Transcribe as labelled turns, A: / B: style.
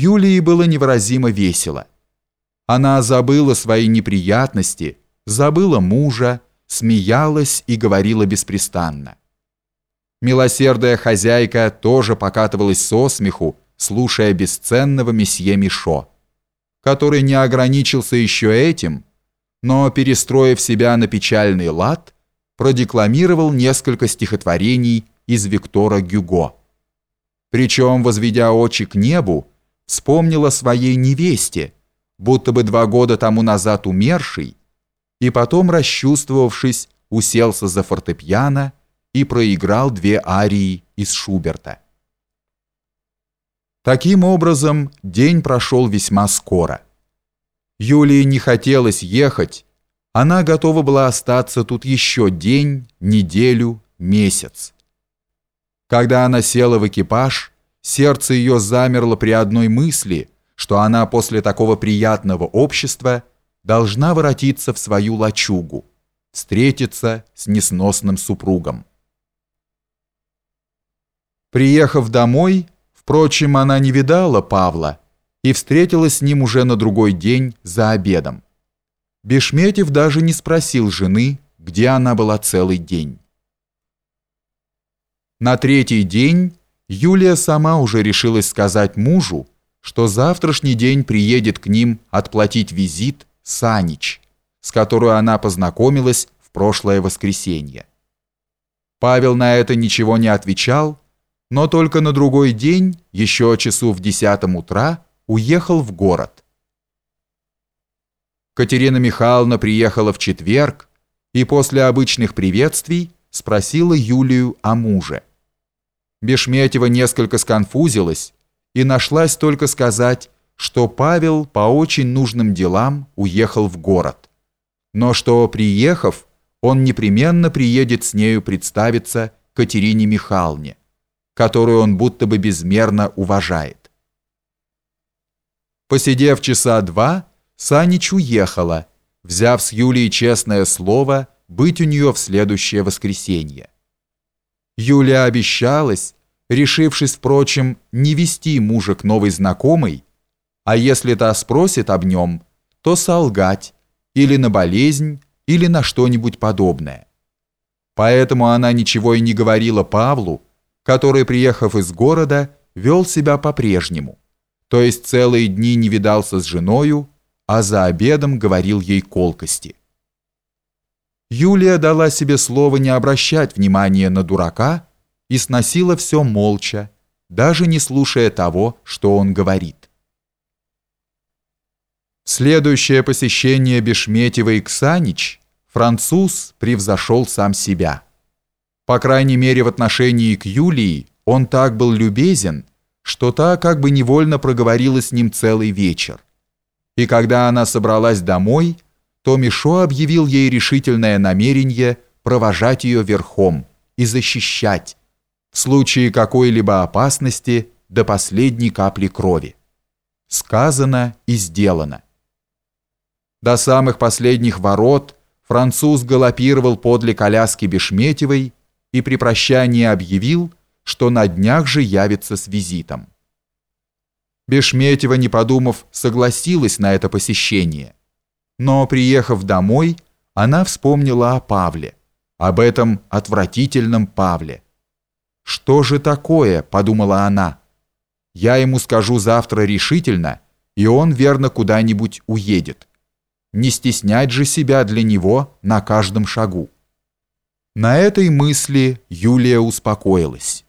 A: Юлии было невыразимо весело. Она забыла свои неприятности, забыла мужа, смеялась и говорила беспрестанно. Милосердная хозяйка тоже покатывалась со смеху, слушая бесценного месье Мишо, который не ограничился еще этим, но, перестроив себя на печальный лад, продекламировал несколько стихотворений из Виктора Гюго. Причем, возведя очи к небу, вспомнила своей невесте, будто бы два года тому назад умершей, и потом, расчувствовавшись, уселся за фортепиано и проиграл две арии из Шуберта. Таким образом, день прошел весьма скоро. Юлии не хотелось ехать, она готова была остаться тут еще день, неделю, месяц. Когда она села в экипаж, сердце ее замерло при одной мысли, что она после такого приятного общества должна воротиться в свою лачугу, встретиться с несносным супругом. Приехав домой, впрочем, она не видала Павла и встретилась с ним уже на другой день за обедом. Бешметьев даже не спросил жены, где она была целый день. На третий день Юлия сама уже решилась сказать мужу, что завтрашний день приедет к ним отплатить визит Санич, с которой она познакомилась в прошлое воскресенье. Павел на это ничего не отвечал, но только на другой день, еще часу в десятом утра, уехал в город. Катерина Михайловна приехала в четверг и после обычных приветствий спросила Юлию о муже. Бешметьева несколько сконфузилась и нашлась только сказать, что Павел по очень нужным делам уехал в город, но что, приехав, он непременно приедет с нею представиться Катерине Михайловне которую он будто бы безмерно уважает. Посидев часа два, Санич уехала, взяв с Юлией честное слово быть у нее в следующее воскресенье. Юлия обещалась, решившись, впрочем, не вести мужа к новой знакомой, а если та спросит об нем, то солгать или на болезнь, или на что-нибудь подобное. Поэтому она ничего и не говорила Павлу, который, приехав из города, вел себя по-прежнему, то есть целые дни не видался с женою, а за обедом говорил ей колкости. Юлия дала себе слово не обращать внимания на дурака и сносила все молча, даже не слушая того, что он говорит. Следующее посещение Бешметьева и Ксанич француз превзошел сам себя. По крайней мере, в отношении к Юлии он так был любезен, что та как бы невольно проговорила с ним целый вечер. И когда она собралась домой, то Мишо объявил ей решительное намерение провожать ее верхом и защищать в случае какой-либо опасности до последней капли крови. Сказано и сделано. До самых последних ворот француз галопировал подле коляски Бешметьевой и при прощании объявил, что на днях же явится с визитом. Бешметьева, не подумав, согласилась на это посещение. Но, приехав домой, она вспомнила о Павле, об этом отвратительном Павле. «Что же такое?» – подумала она. «Я ему скажу завтра решительно, и он верно куда-нибудь уедет. Не стеснять же себя для него на каждом шагу». На этой мысли Юлия успокоилась.